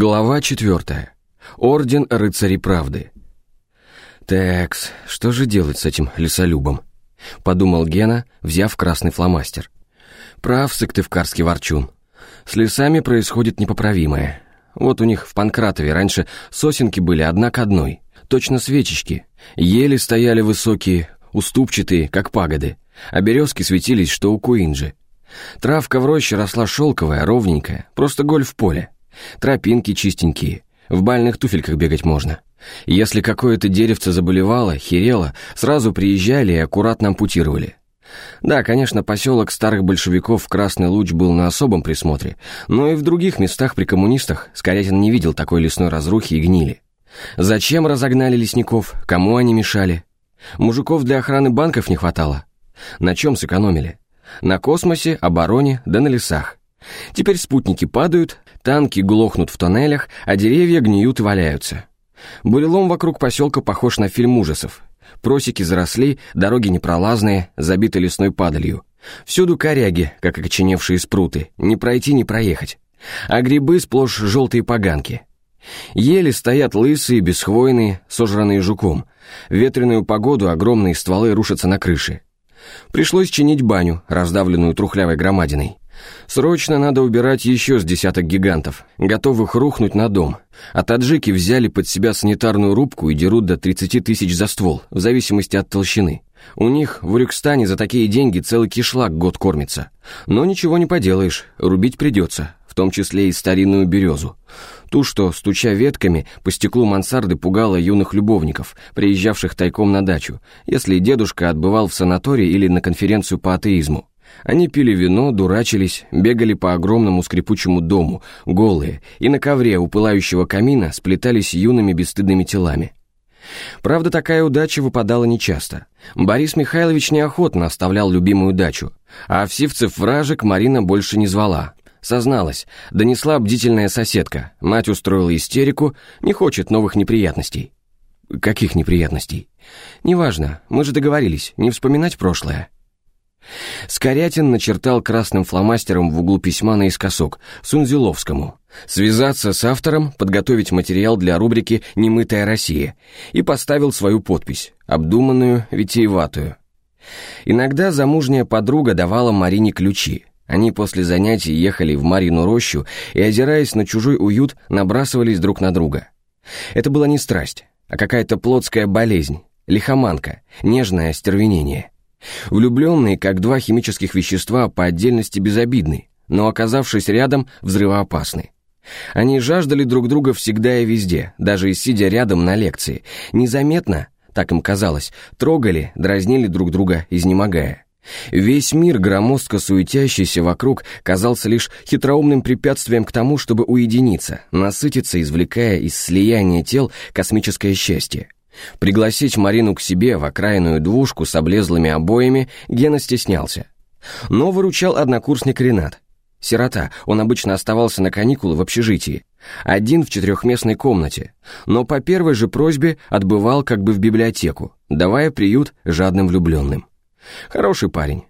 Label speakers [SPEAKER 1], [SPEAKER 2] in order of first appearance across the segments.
[SPEAKER 1] Глава четвертая. Орден рыцарей правды. «Текс, что же делать с этим лесолюбом?» — подумал Гена, взяв красный фломастер. «Прав, сыктывкарский ворчун. С лесами происходит непоправимое. Вот у них в Панкратове раньше сосенки были одна к одной, точно свечечки. Ели стояли высокие, уступчатые, как пагоды, а березки светились, что у Куинджи. Травка в роще росла шелковая, ровненькая, просто гольф-поле. Тропинки чистенькие, в бальных туфельках бегать можно. Если какое-то деревце заболевало, херело, сразу приезжали и аккуратно ампутировали. Да, конечно, поселок старых большевиков Красный Луч был на особом присмотре, но и в других местах при коммунистах Скорягин не видел такой лесной разрухи и гнили. Зачем разогнали лесников, кому они мешали? Мужиков для охраны банков не хватало. На чем сэкономили? На космосе, обороне, да на лесах. Теперь спутники падают, танки глохнут в тоннелях, а деревья гниют и валяются. Бурелом вокруг поселка похож на фильм ужасов. Просеки заросли, дороги непролазные, забиты лесной падалью. Всюду коряги, как окоченевшие спруты, не пройти, не проехать. А грибы сплошь желтые поганки. Ели стоят лысые, бесхвойные, сожранные жуком. В ветреную погоду огромные стволы рушатся на крыше. Пришлось чинить баню, раздавленную трухлявой громадиной. Срочно надо убирать еще с десяток гигантов, готовых рухнуть на дом. А таджики взяли под себя санитарную рубку и дерут до 30 тысяч за ствол, в зависимости от толщины. У них в Урюкстане за такие деньги целый кишлак год кормится. Но ничего не поделаешь, рубить придется, в том числе и старинную березу. Ту, что, стуча ветками, по стеклу мансарды пугала юных любовников, приезжавших тайком на дачу, если дедушка отбывал в санаторий или на конференцию по атеизму. Они пили вино, дурачились, бегали по огромному скрипучему дому, голые, и на ковре у пылающего камина сплетались юными бесстыдными телами. Правда, такая удача выпадала нечасто. Борис Михайлович неохотно оставлял любимую дачу, а Овсивцев вражек Марина больше не звала. Созналась, донесла бдительная соседка, мать устроила истерику, не хочет новых неприятностей. Каких неприятностей? Неважно, мы же договорились, не вспоминать прошлое. Скорятин начертал красным фломастером в углу письма наискосок Сунзиловскому. Связаться с автором, подготовить материал для рубрики «Немытая Россия» и поставил свою подпись, обдуманную, витиеватую. Иногда замужняя подруга давала Марине ключи. Они после занятий ехали в Марину рощу и, озираясь на чужой уют, набрасывались друг на друга. Это была не страсть, а какая-то плотская болезнь, лихоманка, нежное остервенение. Влюбленные, как два химических вещества, по отдельности безобидны, но, оказавшись рядом, взрывоопасны. Они жаждали друг друга всегда и везде, даже сидя рядом на лекции. Незаметно, так им казалось, трогали, дразнили друг друга, изнемогая. Весь мир, громоздко суетящийся вокруг, казался лишь хитроумным препятствием к тому, чтобы уединиться, насытиться, извлекая из слияния тел космическое счастье. Пригласить Марину к себе в окраинную двушку с облезлыми обоями Гена стеснялся. Но выручал однокурсник Ренат. Сирота, он обычно оставался на каникулы в общежитии, один в четырехместной комнате, но по первой же просьбе отбывал как бы в библиотеку, давая приют жадным влюбленным. Хороший парень.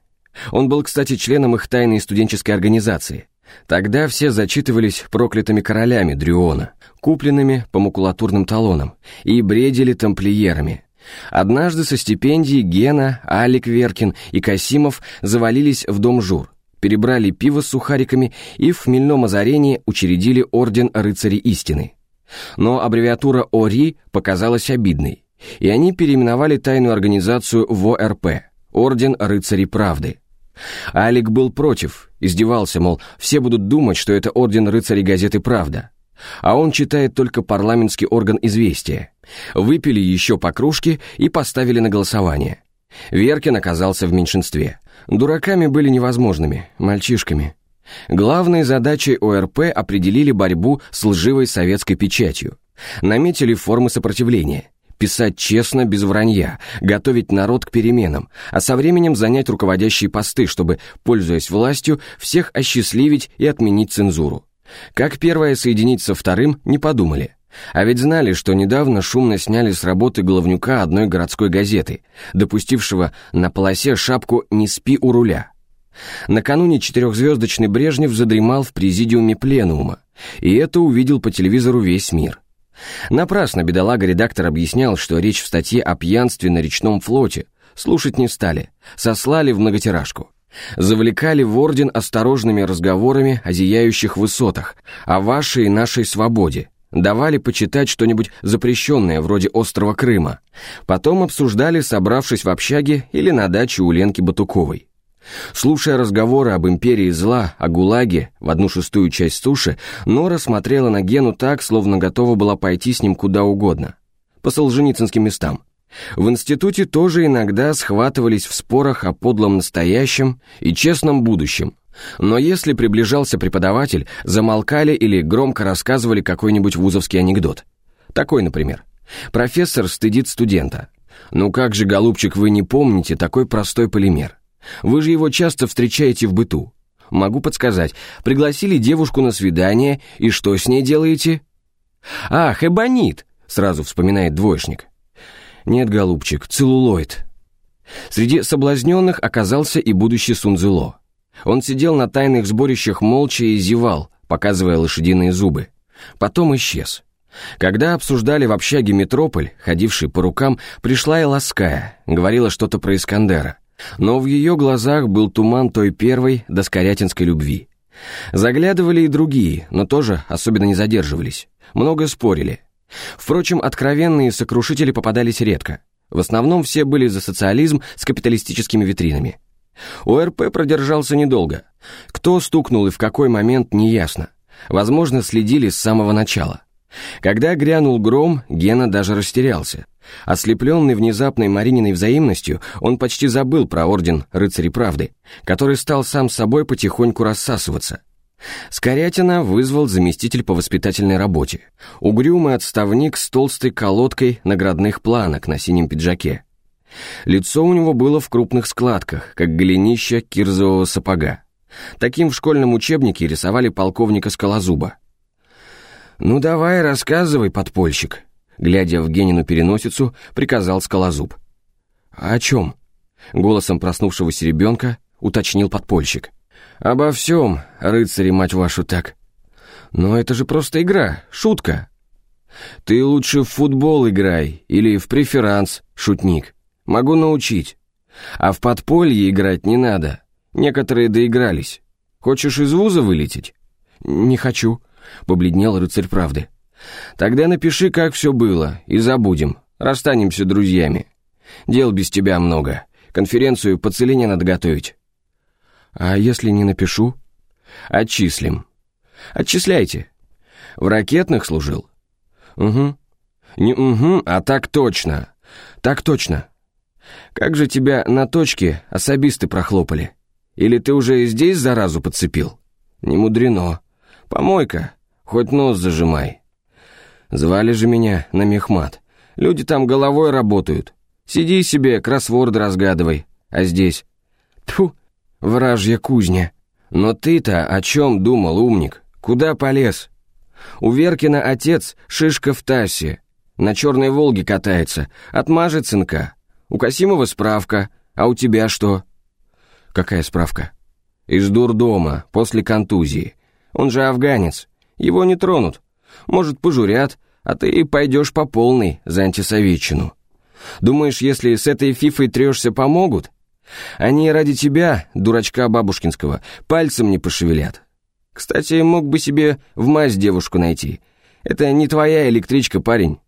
[SPEAKER 1] Он был, кстати, членом их тайной студенческой организации. Тогда все зачитывались проклятыми королями Дрюона, купленными по макулатурным талонам, и бредили тамплиерами. Однажды со стипендии Гена, Алик Веркин и Касимов завалились в дом Жур, перебрали пиво с сухариками и в хмельном озарении учредили Орден Рыцарей Истины. Но аббревиатура ОРИ показалась обидной, и они переименовали тайную организацию в ОРП – Орден Рыцарей Правды. Алик был против, издевался, мол, все будут думать, что это Орден Рыцарей газеты «Правда». А он читает только парламентский орган «Известия». Выпили еще по кружке и поставили на голосование. Веркин оказался в меньшинстве. Дураками были невозможными, мальчишками. Главной задачей ОРП определили борьбу с лживой советской печатью. Наметили формы сопротивления. Писать честно, без вранья, готовить народ к переменам, а со временем занять руководящие посты, чтобы, пользуясь властью, всех осчастливить и отменить цензуру. Как первое соединить со вторым, не подумали. А ведь знали, что недавно шумно сняли с работы головнюка одной городской газеты, допустившего на полосе шапку «Не спи у руля». Накануне четырехзвездочный Брежнев задремал в президиуме пленума, И это увидел по телевизору весь мир. Напрасно бедолага-редактор объяснял, что речь в статье о пьянстве на речном флоте. Слушать не стали, сослали в многотиражку. Завлекали в орден осторожными разговорами о зияющих высотах, о вашей и нашей свободе. Давали почитать что-нибудь запрещенное, вроде острова Крыма. Потом обсуждали, собравшись в общаге или на даче у Ленки Батуковой. Слушая разговоры об империи зла, о ГУЛАГе в одну шестую часть суши, Нора смотрела на Гену так, словно готова была пойти с ним куда угодно. По солженицынским местам. В институте тоже иногда схватывались в спорах о подлом настоящем и честном будущем. Но если приближался преподаватель, замолкали или громко рассказывали какой-нибудь вузовский анекдот. Такой, например. Профессор стыдит студента. «Ну как же, голубчик, вы не помните такой простой полимер? Вы же его часто встречаете в быту. Могу подсказать, пригласили девушку на свидание, и что с ней делаете?» «Ах, эбонит!» — сразу вспоминает двоечник. «Нет, голубчик, целлулоид». Среди соблазненных оказался и будущий Сунзело. Он сидел на тайных сборищах молча и зевал, показывая лошадиные зубы. Потом исчез. Когда обсуждали в общаге Метрополь, ходивший по рукам, пришла и Лаская, говорила что-то про Искандера. Но в ее глазах был туман той первой доскорятинской любви. Заглядывали и другие, но тоже особенно не задерживались. Много спорили. Впрочем, откровенные сокрушители попадались редко. В основном все были за социализм с капиталистическими витринами. ОРП продержался недолго. Кто стукнул и в какой момент, неясно. Возможно, следили с самого начала. Когда грянул гром, Гена даже растерялся. Ослепленный внезапной Марининой взаимностью, он почти забыл про орден рыцарей правды, который стал сам собой потихоньку рассасываться. Скорятина вызвал заместитель по воспитательной работе. Угрюмый отставник с толстой колодкой наградных планок на синем пиджаке. Лицо у него было в крупных складках, как голенища кирзового сапога. Таким в школьном учебнике рисовали полковника Скалозуба. «Ну давай, рассказывай, подпольщик», — глядя в Генину переносицу, приказал Скалозуб. «А «О чем?» — голосом проснувшегося ребенка уточнил подпольщик. «Обо всем, рыцари, мать вашу, так. Но это же просто игра, шутка. Ты лучше в футбол играй или в преферанс, шутник. Могу научить. А в подполье играть не надо. Некоторые доигрались. Хочешь из вуза вылететь? Не хочу, побледнел рыцарь правды. Тогда напиши, как все было, и забудем. Расстанемся друзьями. Дел без тебя много. Конференцию по целине надо готовить. А если не напишу? Отчислим. Отчисляйте. В ракетных служил? Угу. Не угу, а так точно. Так точно. Как же тебя на точке особисты прохлопали? Или ты уже здесь заразу подцепил? Не мудрено. Помойка, хоть нос зажимай. Звали же меня на мехмат. Люди там головой работают. Сиди себе, кроссворды разгадывай. А здесь... Тьфу, вражья кузня. Но ты-то о чем думал, умник? Куда полез? У Веркина отец шишка в тасе. На черной Волге катается. Отмажет сынка. У Касимова справка, а у тебя что?» «Какая справка?» «Из дурдома, после контузии. Он же афганец. Его не тронут. Может, пожурят, а ты пойдешь по полной за антисоветчину. Думаешь, если с этой фифой трешься, помогут? Они ради тебя, дурачка бабушкинского, пальцем не пошевелят. Кстати, мог бы себе в мазь девушку найти. Это не твоя электричка, парень.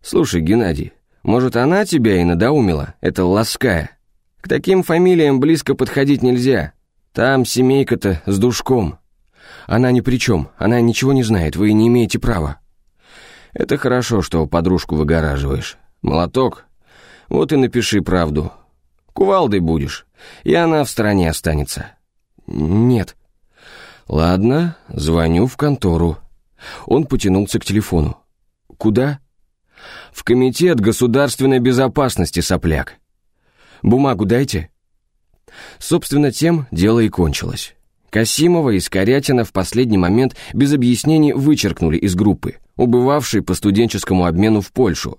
[SPEAKER 1] Слушай, Геннадий, может, она тебя и надоумила, это лаская. К таким фамилиям близко подходить нельзя. Там семейка-то с душком. Она ни при чем, она ничего не знает, вы не имеете права. Это хорошо, что подружку выгораживаешь. Молоток? Вот и напиши правду. Кувалдой будешь, и она в стороне останется. Нет. Ладно, звоню в контору. Он потянулся к телефону. Куда? В Комитет государственной безопасности, сопляк. Бумагу дайте. Собственно, тем дело и кончилось. Касимова и Скорятина в последний момент без объяснений вычеркнули из группы, убывавшей по студенческому обмену в Польшу.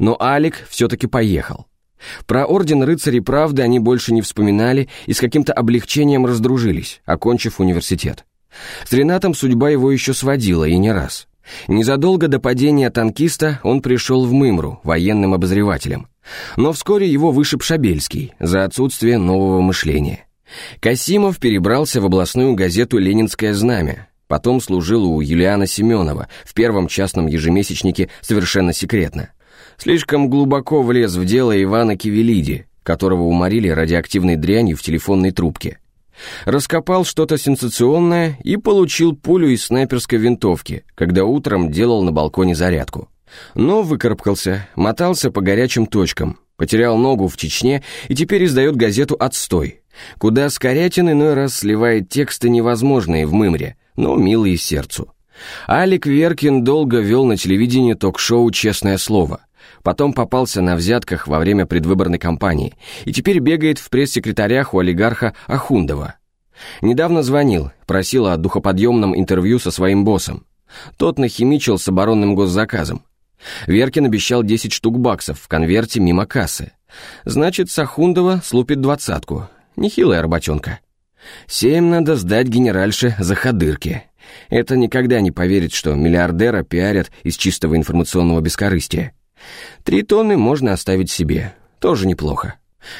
[SPEAKER 1] Но Алик все-таки поехал. Про Орден Рыцарей Правды они больше не вспоминали и с каким-то облегчением раздружились, окончив университет. С Ренатом судьба его еще сводила, и не раз. Незадолго до падения танкиста он пришел в Мымру военным обозревателем. Но вскоре его вышиб Шабельский за отсутствие нового мышления. Касимов перебрался в областную газету «Ленинское знамя», потом служил у Юлиана Семенова в первом частном ежемесячнике совершенно секретно. Слишком глубоко влез в дело Ивана Кивелиди, которого уморили радиоактивной дрянью в телефонной трубке. Раскопал что-то сенсационное и получил пулю из снайперской винтовки, когда утром делал на балконе зарядку. Но выкарабкался, мотался по горячим точкам, потерял ногу в Чечне и теперь издает газету «Отстой», куда Скорятин иной раз сливает тексты невозможные в мымре, но милые сердцу. Алик Веркин долго вел на телевидении ток-шоу «Честное слово», потом попался на взятках во время предвыборной кампании и теперь бегает в пресс-секретарях у олигарха Ахундова. Недавно звонил, просил о духоподъемном интервью со своим боссом. Тот нахимичил с оборонным госзаказом. Веркин обещал 10 штук баксов в конверте мимо кассы. Значит, Сахундова слупит двадцатку. Нехилая работенка. Семь надо сдать генеральше за ходырки. Это никогда не поверит, что миллиардера пиарят из чистого информационного бескорыстия. Три тонны можно оставить себе. Тоже неплохо.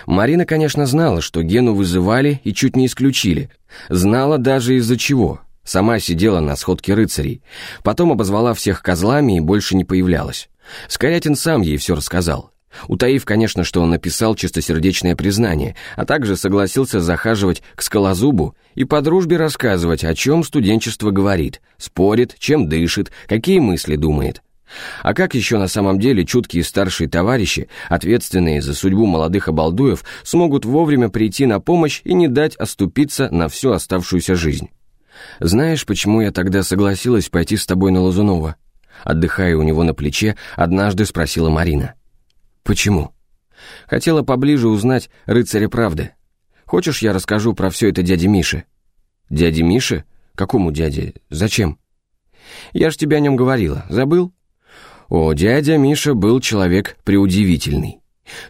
[SPEAKER 1] Марина, конечно, знала, что Гену вызывали и чуть не исключили. Знала даже из-за чего. Сама сидела на сходке рыцарей. Потом обозвала всех козлами и больше не появлялась. Скорятин сам ей все рассказал. Утаив, конечно, что он написал чистосердечное признание, а также согласился захаживать к скалозубу и по дружбе рассказывать, о чем студенчество говорит, спорит, чем дышит, какие мысли думает. А как еще на самом деле чуткие старшие товарищи, ответственные за судьбу молодых обалдуев, смогут вовремя прийти на помощь и не дать оступиться на всю оставшуюся жизнь? Знаешь, почему я тогда согласилась пойти с тобой на Лазунова? Отдыхая у него на плече, однажды спросила Марина. Почему? Хотела поближе узнать рыцаря правды. Хочешь, я расскажу про все это дяде Мише? Дяде Мише? Какому дяде? Зачем? Я ж тебе о нем говорила. Забыл? О, дядя Миша был человек преудивительный.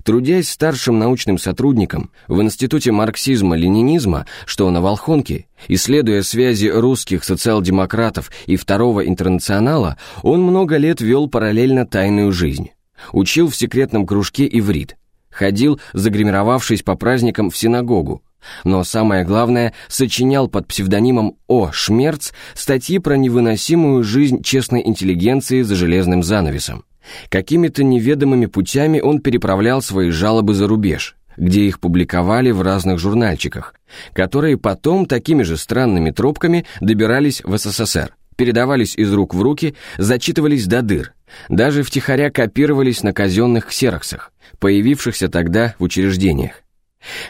[SPEAKER 1] Трудясь старшим научным сотрудником в Институте марксизма-ленинизма, что на Волхонке, исследуя связи русских социал-демократов и Второго интернационала, он много лет вел параллельно тайную жизнь. Учил в секретном кружке иврит, ходил, загримировавшись по праздникам в синагогу, но самое главное, сочинял под псевдонимом О. Шмерц статьи про невыносимую жизнь честной интеллигенции за железным занавесом. Какими-то неведомыми путями он переправлял свои жалобы за рубеж, где их публиковали в разных журнальчиках, которые потом такими же странными тропками добирались в СССР, передавались из рук в руки, зачитывались до дыр, даже втихаря копировались на казенных ксероксах, появившихся тогда в учреждениях.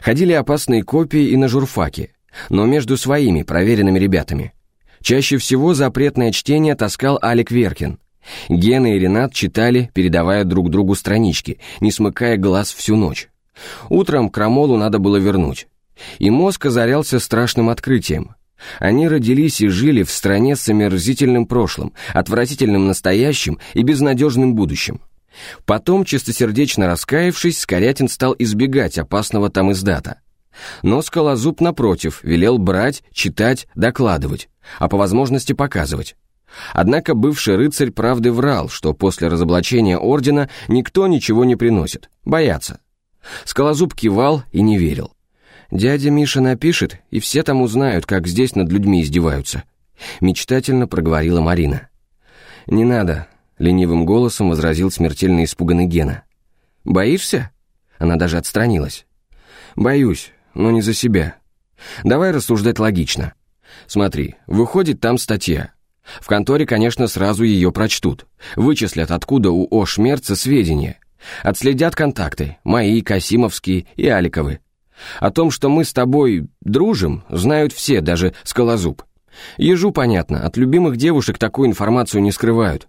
[SPEAKER 1] Ходили опасные копии и на журфаке, но между своими проверенными ребятами. Чаще всего запретное чтение таскал Алик Веркин. Гена и Ренат читали, передавая друг другу странички, не смыкая глаз всю ночь. Утром крамолу надо было вернуть. И мозг озарялся страшным открытием. Они родились и жили в стране с омерзительным прошлым, отвратительным настоящим и безнадежным будущим. Потом, чистосердечно раскаявшись, Скорятин стал избегать опасного там издата. Но Скалозуб, напротив, велел брать, читать, докладывать, а по возможности показывать. Однако бывший рыцарь правды врал, что после разоблачения ордена никто ничего не приносит, боятся. Скалозуб кивал и не верил. Дядя Миша напишет, и все там узнают, как здесь над людьми издеваются. Мечтательно проговорила Марина. «Не надо», — ленивым голосом возразил смертельно испуганный Гена. «Боишься?» Она даже отстранилась. «Боюсь, но не за себя. Давай рассуждать логично. Смотри, выходит там статья. В конторе, конечно, сразу ее прочтут. Вычислят, откуда у О. Шмерца сведения. Отследят контакты, мои, Касимовские и Аликовы. О том, что мы с тобой дружим, знают все, даже Скалозуб. Ежу понятно, от любимых девушек такую информацию не скрывают.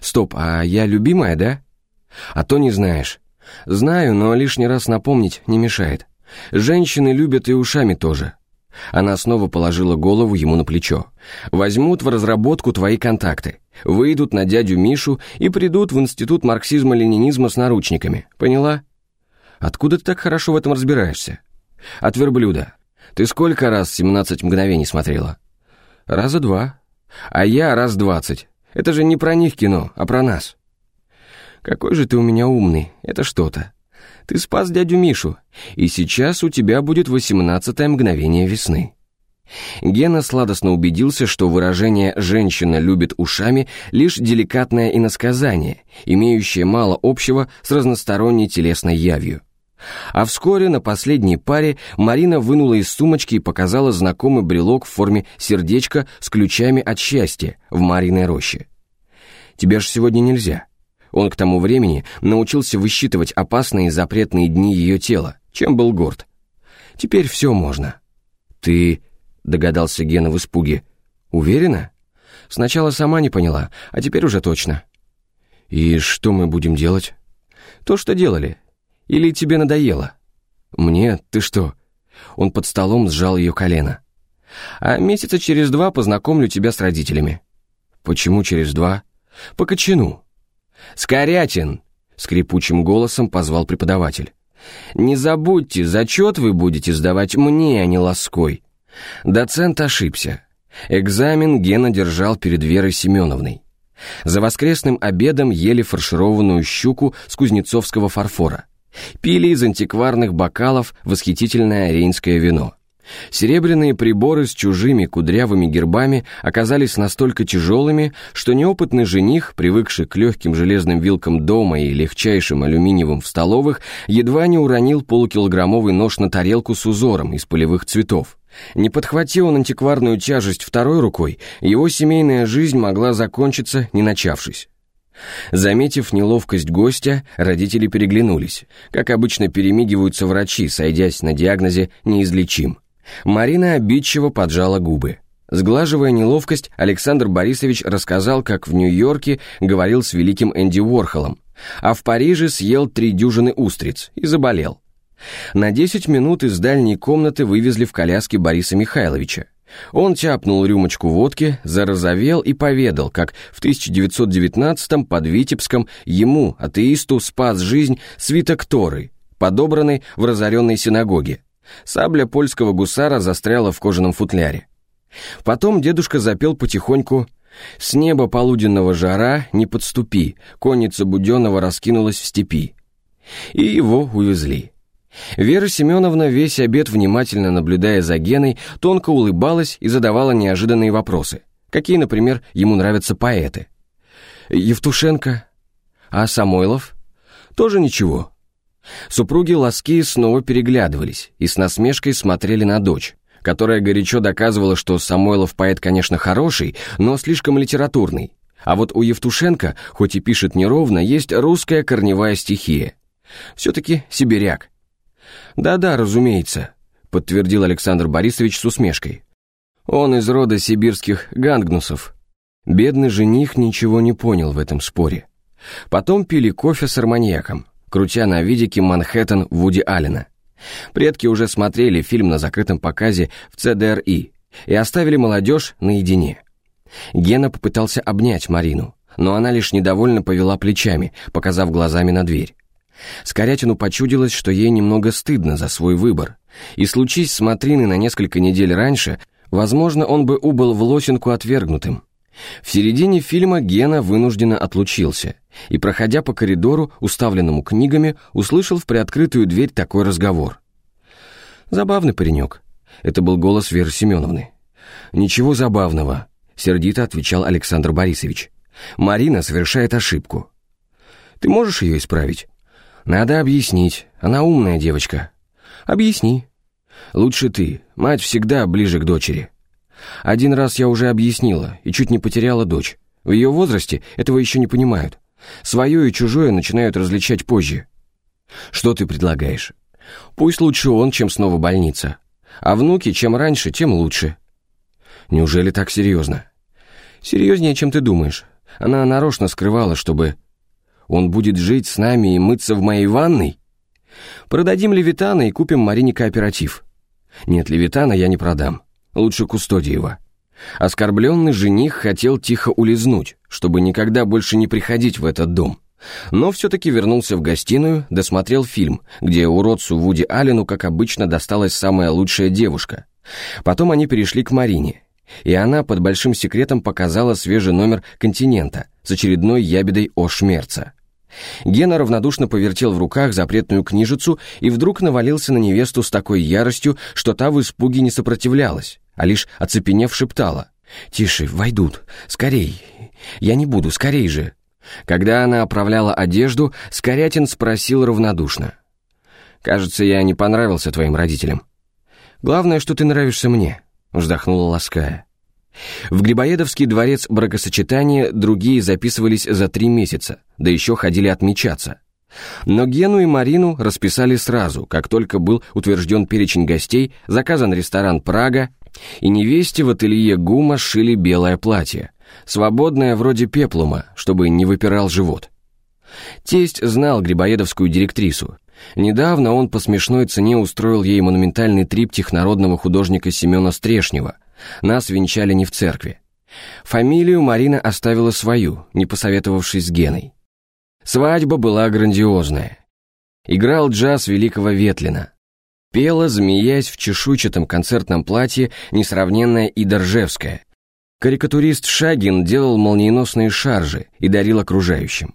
[SPEAKER 1] Стоп, а я любимая, да? А то не знаешь. Знаю, но лишний раз напомнить не мешает. Женщины любят и ушами тоже. Она снова положила голову ему на плечо. Возьмут в разработку твои контакты, выйдут на дядю Мишу и придут в институт марксизма-ленинизма с наручниками. Поняла? Откуда ты так хорошо в этом разбираешься? От верблюда. Ты сколько раз «17 мгновений» смотрела? Раза два. А я раз двадцать. Это же не про них кино, а про нас. Какой же ты у меня умный, это что-то. Ты спас дядю Мишу, и сейчас у тебя будет восемнадцатое мгновение весны. Гена сладостно убедился, что выражение «женщина любит ушами» лишь деликатное иносказание, имеющее мало общего с разносторонней телесной явью. А вскоре на последней паре Марина вынула из сумочки и показала знакомый брелок в форме сердечка с ключами от счастья в Мариной роще. «Тебе ж сегодня нельзя». Он к тому времени научился высчитывать опасные запретные дни ее тела, чем был горд. «Теперь все можно». «Ты...» — догадался Гена в испуге. «Уверена?» «Сначала сама не поняла, а теперь уже точно». «И что мы будем делать?» «То, что делали. Или тебе надоело?» «Мне? Ты что?» Он под столом сжал ее колено. «А месяца через два познакомлю тебя с родителями». «Почему через два?» «По кочану». «Скорятин!» — скрипучим голосом позвал преподаватель. «Не забудьте, зачет вы будете сдавать мне, а не лоской». Доцент ошибся. Экзамен Гена держал перед Верой Семеновной. За воскресным обедом ели фаршированную щуку с кузнецовского фарфора. Пили из антикварных бокалов восхитительное рейнское вино. Серебряные приборы с чужими кудрявыми гербами оказались настолько тяжелыми, что неопытный жених, привыкший к легким железным вилкам дома и легчайшим алюминиевым в столовых, едва не уронил полукилограммовый нож на тарелку с узором из полевых цветов. Не подхватил он антикварную тяжесть второй рукой, его семейная жизнь могла закончиться, не начавшись. Заметив неловкость гостя, родители переглянулись. Как обычно перемигиваются врачи, сойдясь на диагнозе «неизлечим». Марина обидчиво поджала губы. Сглаживая неловкость, Александр Борисович рассказал, как в Нью-Йорке говорил с великим Энди Уорхолом, а в Париже съел три дюжины устриц и заболел. На десять минут из дальней комнаты вывезли в коляске Бориса Михайловича. Он тяпнул рюмочку водки, зарозовел и поведал, как в 1919-м под Витебском ему, атеисту, спас жизнь свиток Торы, подобранный в разоренной синагоге. Сабля польского гусара застряла в кожаном футляре. Потом дедушка запел потихоньку «С неба полуденного жара не подступи, конница Буденного раскинулась в степи». И его увезли. Вера Семеновна весь обед, внимательно наблюдая за Геной, тонко улыбалась и задавала неожиданные вопросы. Какие, например, ему нравятся поэты. Евтушенко? А Самойлов? Тоже ничего. Супруги Ласки снова переглядывались и с насмешкой смотрели на дочь, которая горячо доказывала, что Самойлов поэт, конечно, хороший, но слишком литературный. А вот у Евтушенко, хоть и пишет неровно, есть русская корневая стихия. Все-таки сибиряк. «Да-да, разумеется», — подтвердил Александр Борисович с усмешкой. «Он из рода сибирских гангнусов». Бедный жених ничего не понял в этом споре. Потом пили кофе с арманьяком, крутя на видике «Манхэттен» Вуди Аллена. Предки уже смотрели фильм на закрытом показе в ЦДРИ и оставили молодежь наедине. Гена попытался обнять Марину, но она лишь недовольно повела плечами, показав глазами на дверь. Скорятину почудилось, что ей немного стыдно за свой выбор, и случись с Матриной на несколько недель раньше, возможно, он бы убыл в Лосинку отвергнутым. В середине фильма Гена вынужденно отлучился и, проходя по коридору, уставленному книгами, услышал в приоткрытую дверь такой разговор. «Забавный паренек», — это был голос Веры Семеновны. «Ничего забавного», — сердито отвечал Александр Борисович. «Марина совершает ошибку. Ты можешь ее исправить?» «Надо объяснить. Она умная девочка». «Объясни». «Лучше ты. Мать всегда ближе к дочери». «Один раз я уже объяснила и чуть не потеряла дочь. В ее возрасте этого еще не понимают. Свое и чужое начинают различать позже». «Что ты предлагаешь?» «Пусть лучше он, чем снова больница. А внуки, чем раньше, тем лучше». «Неужели так серьезно?» «Серьезнее, чем ты думаешь. Она нарочно скрывала, чтобы он будет жить с нами и мыться в моей ванной? Продадим Левитана и купим Марине кооператив. Нет, Левитана я не продам. Лучше Кустодиева. Оскорбленный жених хотел тихо улизнуть, чтобы никогда больше не приходить в этот дом. Но все-таки вернулся в гостиную, досмотрел фильм, где уродцу Вуди Аллену, как обычно, досталась самая лучшая девушка. Потом они перешли к Марине, и она под большим секретом показала свежий номер «Континента» с очередной ябедой о Шмерца. Гена равнодушно повертел в руках запретную книжицу и вдруг навалился на невесту с такой яростью, что та в испуге не сопротивлялась, а лишь оцепенев шептала. «Тише, войдут, скорей, я не буду, скорей же!» Когда она оправляла одежду, Скорятин спросил равнодушно. «Кажется, я не понравился твоим родителям». «Главное, что ты нравишься мне», — вздохнула Лаская. В Грибоедовский дворец бракосочетания другие записывались за три месяца, да еще ходили отмечаться. Но Гену и Марину расписали сразу, как только был утвержден перечень гостей, заказан ресторан «Прага», и невесте в ателье ГУМа шили белое платье, свободное вроде пеплума, чтобы не выпирал живот. Тесть знал грибоедовскую директрису. Недавно он по смешной цене устроил ей монументальный триптих народного художника Семена Стрешнева, нас венчали не в церкви. Фамилию Марина оставила свою, не посоветовавшись с Геной. Свадьба была грандиозная. Играл джаз великого Ветлина. Пела, змеясь в чешуйчатом концертном платье, несравненная Ида Ржевская. Карикатурист Шагин делал молниеносные шаржи и дарил окружающим.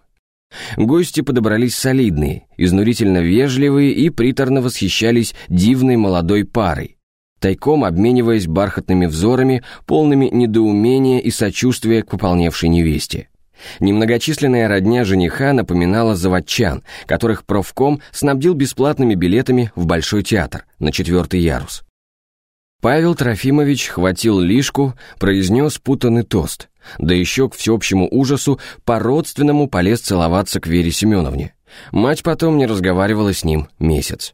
[SPEAKER 1] Гости подобрались солидные, изнурительно вежливые и приторно восхищались дивной молодой парой, тайком обмениваясь бархатными взорами, полными недоумения и сочувствия к пополневшей невесте. Немногочисленная родня жениха напоминала заводчан, которых профком снабдил бесплатными билетами в Большой театр на четвертый ярус. Павел Трофимович хватил лишку, произнес путанный тост, да еще к всеобщему ужасу по-родственному полез целоваться к Вере Семеновне. Мать потом не разговаривала с ним месяц.